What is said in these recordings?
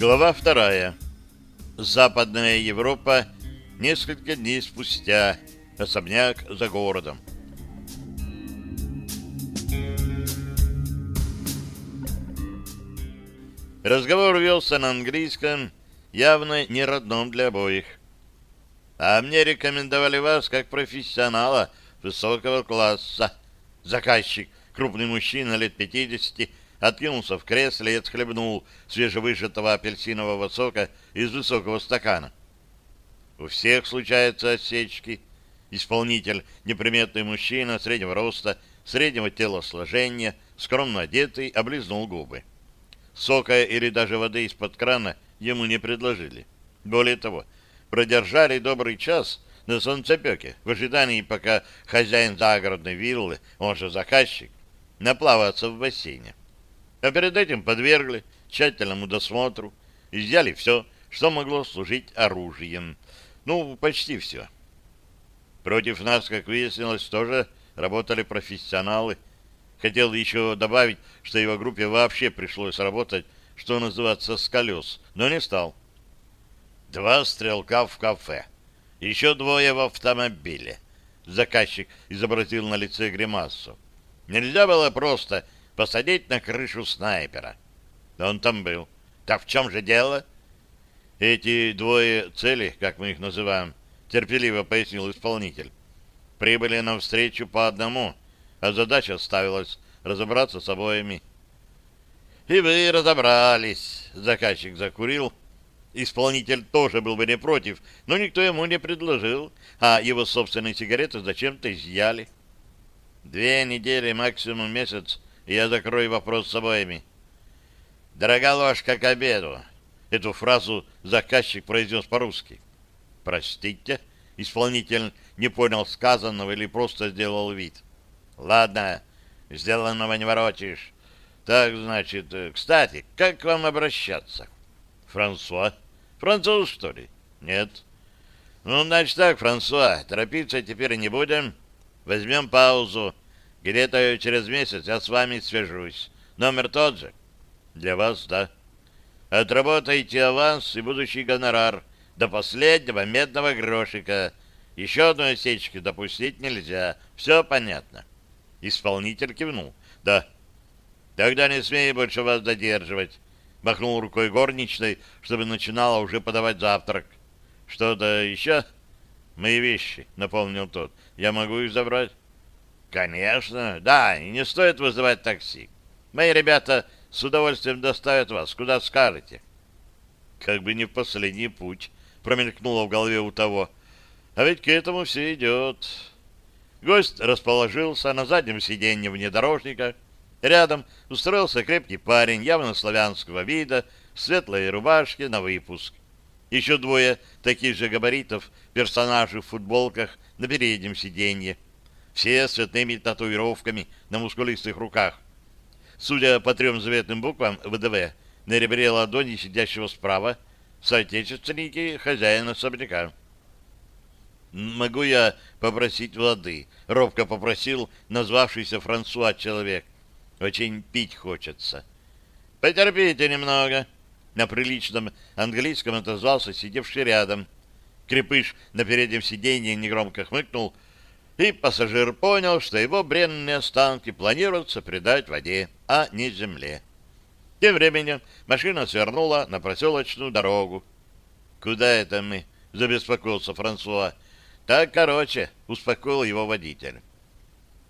Глава вторая. Западная Европа несколько дней спустя. Особняк за городом. Разговор велся на английском, явно не родном для обоих. А мне рекомендовали вас как профессионала высокого класса. Заказчик, крупный мужчина лет пятидесяти, откинулся в кресле и отхлебнул свежевыжатого апельсинового сока из высокого стакана. У всех случаются осечки. Исполнитель, неприметный мужчина, среднего роста, среднего телосложения, скромно одетый, облизнул губы. Сока или даже воды из-под крана ему не предложили. Более того, продержали добрый час на солнцепеке, в ожидании, пока хозяин загородной виллы, он же заказчик, наплавается в бассейне. А перед этим подвергли тщательному досмотру, изъяли все, что могло служить оружием. Ну, почти все. Против нас, как выяснилось, тоже работали профессионалы. Хотел еще добавить, что его группе вообще пришлось работать, что называется, с колес, но не стал. Два стрелка в кафе. Еще двое в автомобиле. Заказчик изобразил на лице гримасу. Нельзя было просто посадить на крышу снайпера. Он там был. Так в чем же дело? Эти двое цели, как мы их называем, терпеливо пояснил исполнитель. Прибыли навстречу по одному, а задача ставилась разобраться с обоими. И вы разобрались, заказчик закурил, Исполнитель тоже был бы не против, но никто ему не предложил, а его собственные сигареты зачем-то изъяли. Две недели, максимум месяц, я закрою вопрос с обоими. «Дорога ложка к обеду!» Эту фразу заказчик произнес по-русски. «Простите?» Исполнитель не понял сказанного или просто сделал вид. «Ладно, сделанного не воротишь. Так, значит, кстати, как к вам обращаться?» Франсуа. Француз, что ли? Нет. Ну, значит так, Франсуа, торопиться теперь не будем. Возьмем паузу. Где-то через месяц я с вами свяжусь. Номер тот же? Для вас, да. Отработайте аванс и будущий гонорар до последнего медного грошика. Еще одной осечки допустить нельзя. Все понятно. Исполнитель кивнул. Да. Тогда не смею больше вас задерживать махнул рукой горничной, чтобы начинала уже подавать завтрак. «Что-то еще?» «Мои вещи», — напомнил тот. «Я могу их забрать?» «Конечно, да, и не стоит вызывать такси. Мои ребята с удовольствием доставят вас, куда скажете». «Как бы не в последний путь», — промелькнуло в голове у того. «А ведь к этому все идет». Гость расположился на заднем сиденье внедорожника, — Рядом устроился крепкий парень, явно славянского вида, в светлой рубашке на выпуск. Еще двое таких же габаритов персонажей в футболках на переднем сиденье. Все цветными татуировками на мускулистых руках. Судя по трем заветным буквам ВДВ, на ребре ладони сидящего справа соотечественники хозяина особняка. «Могу я попросить воды?» — робко попросил назвавшийся Франсуа человек. Очень пить хочется. Потерпите немного. На приличном английском отозвался сидевший рядом. Крепыш на переднем сиденье негромко хмыкнул, и пассажир понял, что его бренные останки планируется придать воде, а не земле. Тем временем машина свернула на проселочную дорогу. «Куда это мы?» — забеспокоился Франсуа. «Так, короче», — успокоил его водитель.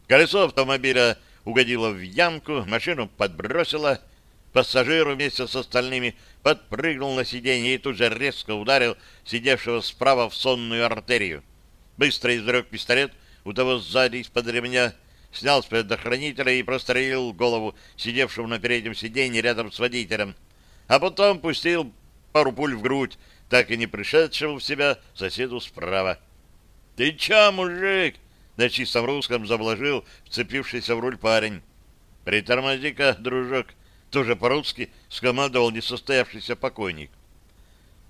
Колесо автомобиля угодила в ямку, машину подбросила, пассажир вместе с остальными подпрыгнул на сиденье и тут же резко ударил сидевшего справа в сонную артерию. Быстро изрек пистолет у того сзади из-под ремня, снял с предохранителя и прострелил голову сидевшему на переднем сиденье рядом с водителем, а потом пустил пару пуль в грудь, так и не пришедшему в себя соседу справа. — Ты чё, мужик? на чистом русском заблажил вцепившийся в руль парень. «Притормози-ка, дружок!» Тоже по-русски скомандовал несостоявшийся покойник.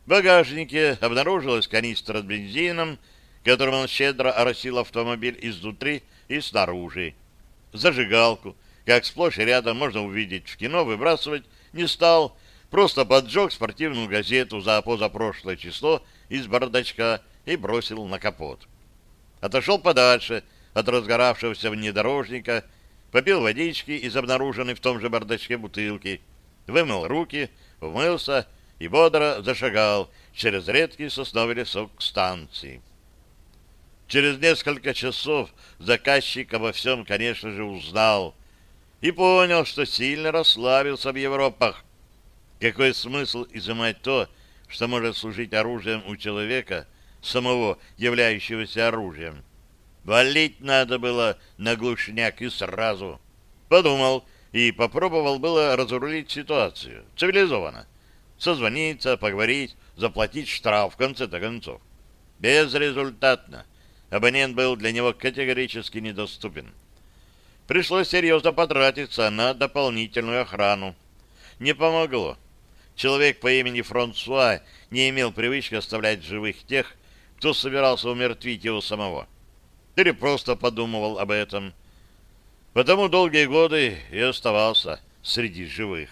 В багажнике обнаружилась канистра с бензином, которым он щедро оросил автомобиль изнутри и снаружи. Зажигалку, как сплошь и рядом можно увидеть в кино, выбрасывать не стал, Просто поджег спортивную газету за позапрошлое число из бардачка и бросил на капот. Отошел подальше от разгоравшегося внедорожника, попил водички из обнаруженной в том же бардачке бутылки, вымыл руки, умылся и бодро зашагал через редкий сосновый лесок к станции. Через несколько часов заказчик обо всем, конечно же, узнал и понял, что сильно расслабился в Европах. Какой смысл изымать то, что может служить оружием у человека, самого являющегося оружием? Валить надо было на глушняк и сразу. Подумал и попробовал было разрулить ситуацию. Цивилизованно. Созвониться, поговорить, заплатить штраф в конце-то концов. Безрезультатно. Абонент был для него категорически недоступен. Пришлось серьезно потратиться на дополнительную охрану. Не помогло. Человек по имени Франсуа не имел привычки оставлять живых тех, кто собирался умертвить его самого. Или просто подумывал об этом. Потому долгие годы и оставался среди живых.